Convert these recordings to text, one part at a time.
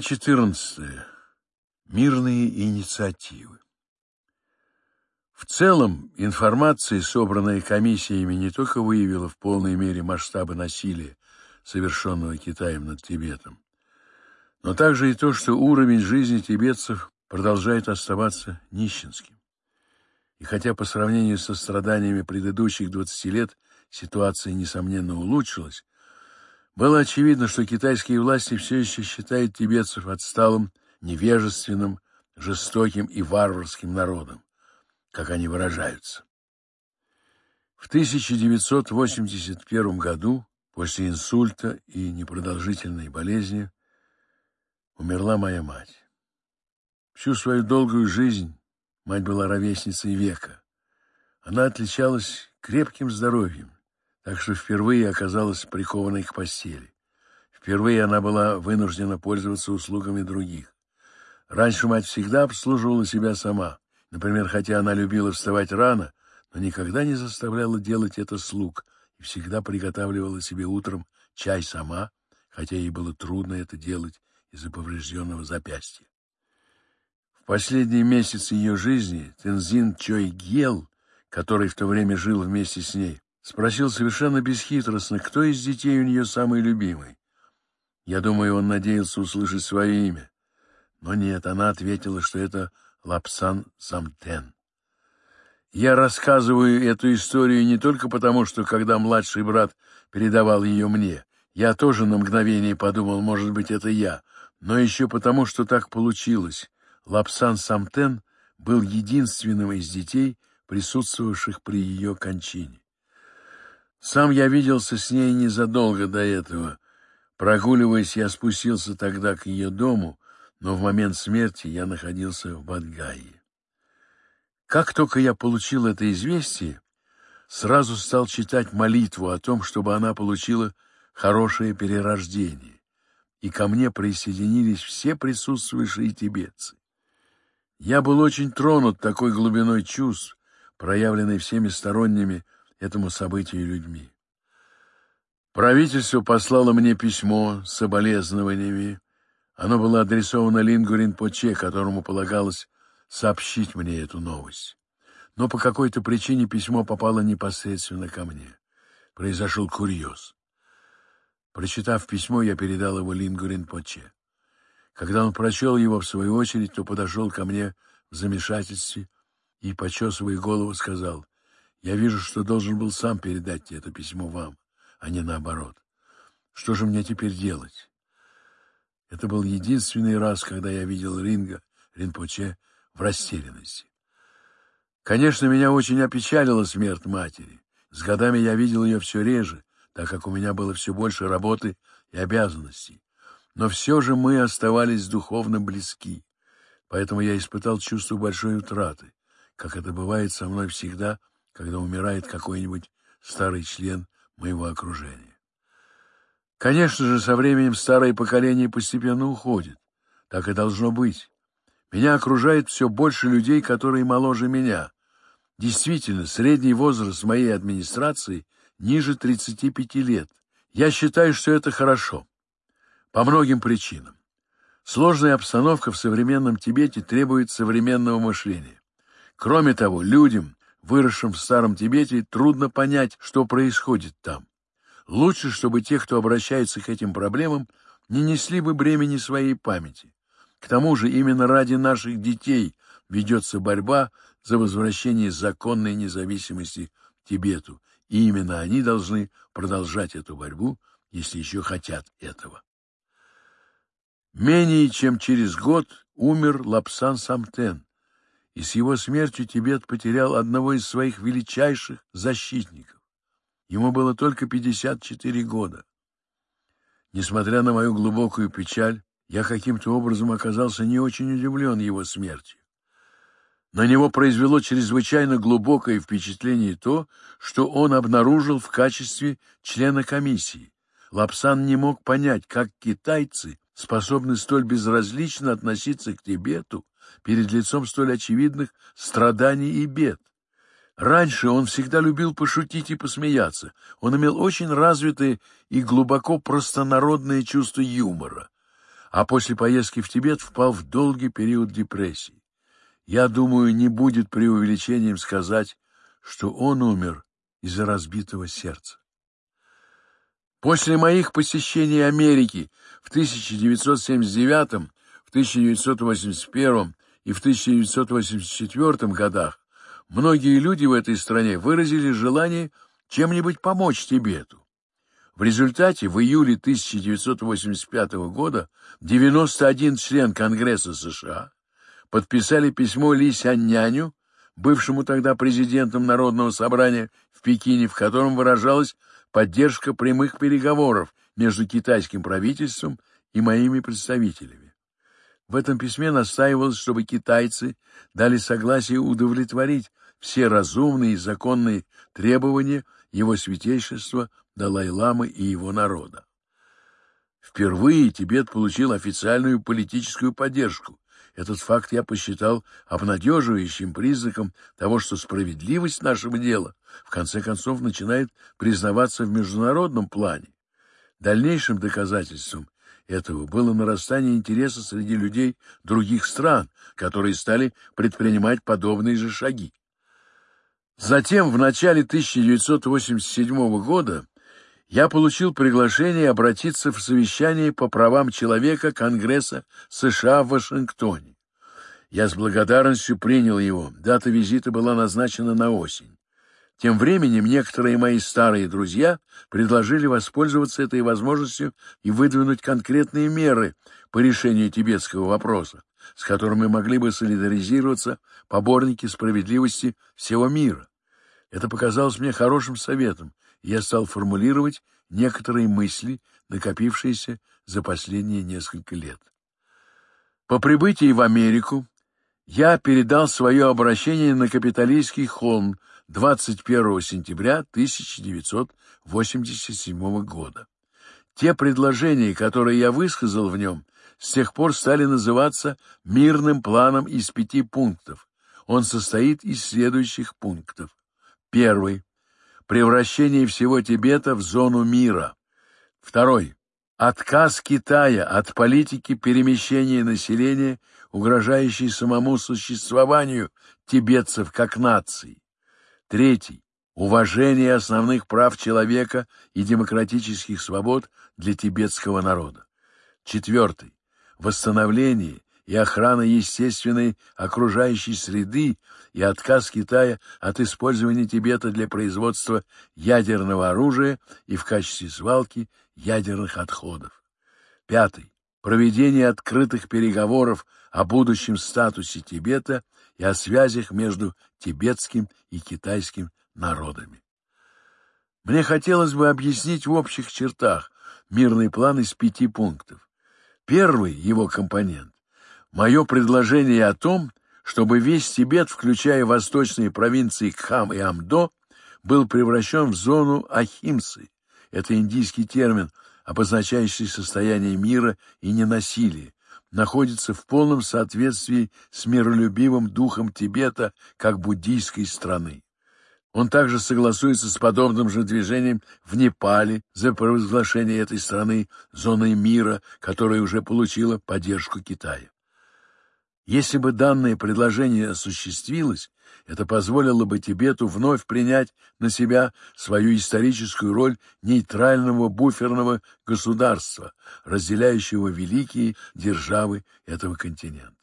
14. Мирные инициативы. В целом, информация, собранная комиссиями, не только выявила в полной мере масштабы насилия, совершенного Китаем над Тибетом, но также и то, что уровень жизни тибетцев продолжает оставаться нищенским. И хотя по сравнению со страданиями предыдущих 20 лет ситуация, несомненно, улучшилась, было очевидно, что китайские власти все еще считают тибетцев отсталым, невежественным, жестоким и варварским народом, как они выражаются. В 1981 году, после инсульта и непродолжительной болезни, умерла моя мать. Всю свою долгую жизнь мать была ровесницей века. Она отличалась крепким здоровьем, так что впервые оказалась прикованной к постели. Впервые она была вынуждена пользоваться услугами других. Раньше мать всегда обслуживала себя сама. Например, хотя она любила вставать рано, но никогда не заставляла делать это слуг и всегда приготавливала себе утром чай сама, хотя ей было трудно это делать из-за поврежденного запястья. В последние месяцы ее жизни Тензин Чойгел, который в то время жил вместе с ней, Спросил совершенно бесхитростно, кто из детей у нее самый любимый. Я думаю, он надеялся услышать свое имя. Но нет, она ответила, что это Лапсан Самтен. Я рассказываю эту историю не только потому, что когда младший брат передавал ее мне, я тоже на мгновение подумал, может быть, это я, но еще потому, что так получилось. Лапсан Самтен был единственным из детей, присутствовавших при ее кончине. Сам я виделся с ней незадолго до этого. Прогуливаясь, я спустился тогда к ее дому, но в момент смерти я находился в Бадгае. Как только я получил это известие, сразу стал читать молитву о том, чтобы она получила хорошее перерождение, и ко мне присоединились все присутствующие тибетцы. Я был очень тронут такой глубиной чувств, проявленной всеми сторонними этому событию людьми. Правительство послало мне письмо с соболезнованиями. Оно было адресовано Лингурин Поче, которому полагалось сообщить мне эту новость. Но по какой-то причине письмо попало непосредственно ко мне. Произошел курьез. Прочитав письмо, я передал его Лингурин Поче. Когда он прочел его, в свою очередь, то подошел ко мне в замешательстве и, почесывая голову, сказал, я вижу, что должен был сам передать это письмо вам, а не наоборот. Что же мне теперь делать? Это был единственный раз, когда я видел Ринга, Ринпоче, в растерянности. Конечно, меня очень опечалила смерть матери. С годами я видел ее все реже, так как у меня было все больше работы и обязанностей. Но все же мы оставались духовно близки, поэтому я испытал чувство большой утраты, как это бывает со мной всегда — когда умирает какой-нибудь старый член моего окружения. Конечно же, со временем старое поколение постепенно уходит. Так и должно быть. Меня окружает все больше людей, которые моложе меня. Действительно, средний возраст моей администрации ниже 35 лет. Я считаю, что это хорошо. По многим причинам. Сложная обстановка в современном Тибете требует современного мышления. Кроме того, людям, выросшим в Старом Тибете, трудно понять, что происходит там. Лучше, чтобы те, кто обращается к этим проблемам, не несли бы бремени своей памяти. К тому же именно ради наших детей ведется борьба за возвращение законной независимости Тибету, и именно они должны продолжать эту борьбу, если еще хотят этого. Менее чем через год умер Лапсан Самтен, и с его смертью Тибет потерял одного из своих величайших защитников. Ему было только 54 года. Несмотря на мою глубокую печаль, я каким-то образом оказался не очень удивлен его смертью. На него произвело чрезвычайно глубокое впечатление то, что он обнаружил в качестве члена комиссии. Лапсан не мог понять, как китайцы способны столь безразлично относиться к Тибету перед лицом столь очевидных страданий и бед. Раньше он всегда любил пошутить и посмеяться. Он имел очень развитое и глубоко простонародное чувство юмора. А после поездки в Тибет впал в долгий период депрессии. Я думаю, не будет преувеличением сказать, что он умер из-за разбитого сердца. После моих посещений Америки в 1979 1981 и в 1984 годах многие люди в этой стране выразили желание чем-нибудь помочь Тибету. В результате в июле 1985 года 91 член Конгресса США подписали письмо Ли Сянняню, бывшему тогда президентом Народного собрания в Пекине, в котором выражалась поддержка прямых переговоров между китайским правительством и моими представителями. В этом письме настаивалось, чтобы китайцы дали согласие удовлетворить все разумные и законные требования его святейшества Далай-ламы и его народа. Впервые Тибет получил официальную политическую поддержку. Этот факт я посчитал обнадеживающим признаком того, что справедливость нашего дела в конце концов начинает признаваться в международном плане. Дальнейшим доказательством этого было нарастание интереса среди людей других стран, которые стали предпринимать подобные же шаги. Затем, в начале 1987 года, я получил приглашение обратиться в совещание по правам человека Конгресса США в Вашингтоне. Я с благодарностью принял его. Дата визита была назначена на осень. Тем временем некоторые мои старые друзья предложили воспользоваться этой возможностью и выдвинуть конкретные меры по решению тибетского вопроса, с которыми могли бы солидаризироваться поборники справедливости всего мира. Это показалось мне хорошим советом, и я стал формулировать некоторые мысли, накопившиеся за последние несколько лет. По прибытии в Америку я передал свое обращение на капиталистский холм 21 сентября 1987 года. Те предложения, которые я высказал в нем, с тех пор стали называться мирным планом из пяти пунктов. Он состоит из следующих пунктов. Первый. Превращение всего Тибета в зону мира. Второй. Отказ Китая от политики перемещения населения, угрожающей самому существованию тибетцев как нации. Третий. Уважение основных прав человека и демократических свобод для тибетского народа. Четвертый. Восстановление и охрана естественной окружающей среды и отказ Китая от использования Тибета для производства ядерного оружия и в качестве свалки ядерных отходов. Пятый проведение открытых переговоров о будущем статусе Тибета и о связях между тибетским и китайским народами. Мне хотелось бы объяснить в общих чертах мирный план из пяти пунктов. Первый его компонент – мое предложение о том, чтобы весь Тибет, включая восточные провинции Кхам и Амдо, был превращен в зону Ахимсы, это индийский термин, обозначающий состояние мира и ненасилия, находится в полном соответствии с миролюбивым духом Тибета как буддийской страны. Он также согласуется с подобным же движением в Непале за провозглашение этой страны зоной мира, которая уже получила поддержку Китая. Если бы данное предложение осуществилось, это позволило бы Тибету вновь принять на себя свою историческую роль нейтрального буферного государства, разделяющего великие державы этого континента.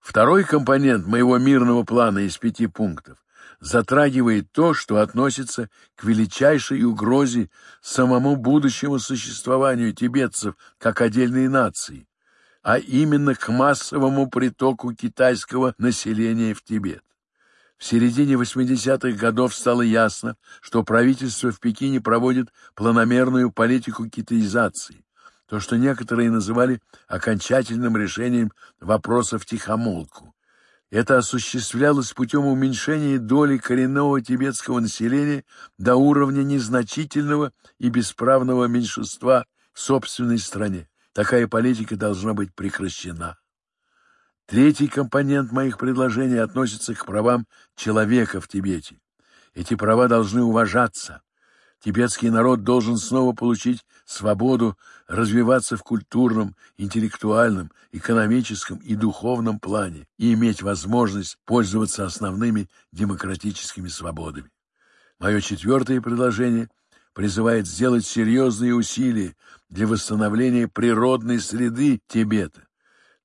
Второй компонент моего мирного плана из пяти пунктов затрагивает то, что относится к величайшей угрозе самому будущему существованию тибетцев как отдельной нации, а именно к массовому притоку китайского населения в Тибет. В середине 80-х годов стало ясно, что правительство в Пекине проводит планомерную политику китаизации, то, что некоторые называли окончательным решением вопроса втихомолку. Это осуществлялось путем уменьшения доли коренного тибетского населения до уровня незначительного и бесправного меньшинства в собственной стране такая политика должна быть прекращена. Третий компонент моих предложений относится к правам человека в Тибете. Эти права должны уважаться. Тибетский народ должен снова получить свободу развиваться в культурном, интеллектуальном, экономическом и духовном плане и иметь возможность пользоваться основными демократическими свободами. Мое четвертое предложение – призывает сделать серьезные усилия для восстановления природной среды Тибета.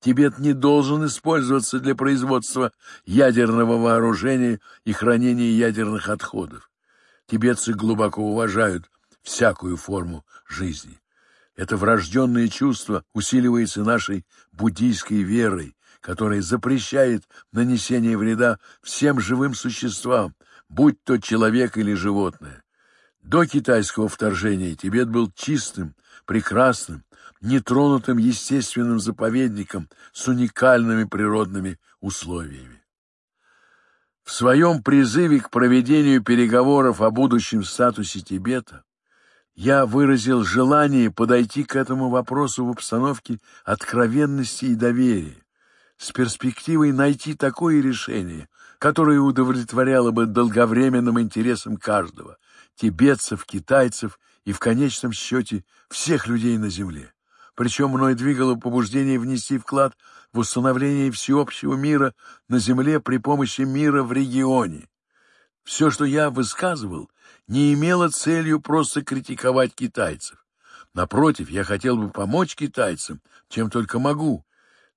Тибет не должен использоваться для производства ядерного вооружения и хранения ядерных отходов. Тибетцы глубоко уважают всякую форму жизни. Это врожденное чувство усиливается нашей буддийской верой, которая запрещает нанесение вреда всем живым существам, будь то человек или животное. До китайского вторжения Тибет был чистым, прекрасным, нетронутым естественным заповедником с уникальными природными условиями. В своем призыве к проведению переговоров о будущем статусе Тибета я выразил желание подойти к этому вопросу в обстановке откровенности и доверия, с перспективой найти такое решение, которое удовлетворяло бы долговременным интересам каждого, тибетцев, китайцев и, в конечном счете, всех людей на Земле. Причем мной двигало побуждение внести вклад в установление всеобщего мира на Земле при помощи мира в регионе. Все, что я высказывал, не имело целью просто критиковать китайцев. Напротив, я хотел бы помочь китайцам, чем только могу.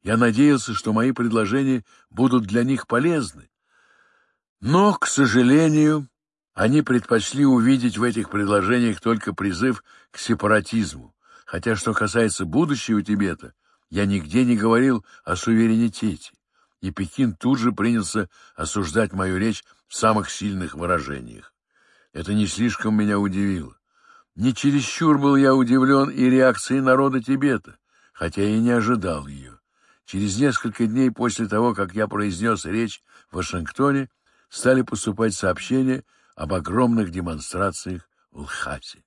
Я надеялся, что мои предложения будут для них полезны, но, к сожалению, они предпочли увидеть в этих предложениях только призыв к сепаратизму, хотя что касается будущего Тибета, я нигде не говорил о суверенитете, и Пекин тут же принялся осуждать мою речь в самых сильных выражениях. Это не слишком меня удивило. Не чересчур был я удивлен и реакцией народа Тибета, хотя и не ожидал ее. Через несколько дней после того, как я произнес речь в Вашингтоне, стали поступать сообщения об огромных демонстрациях в Лхасе.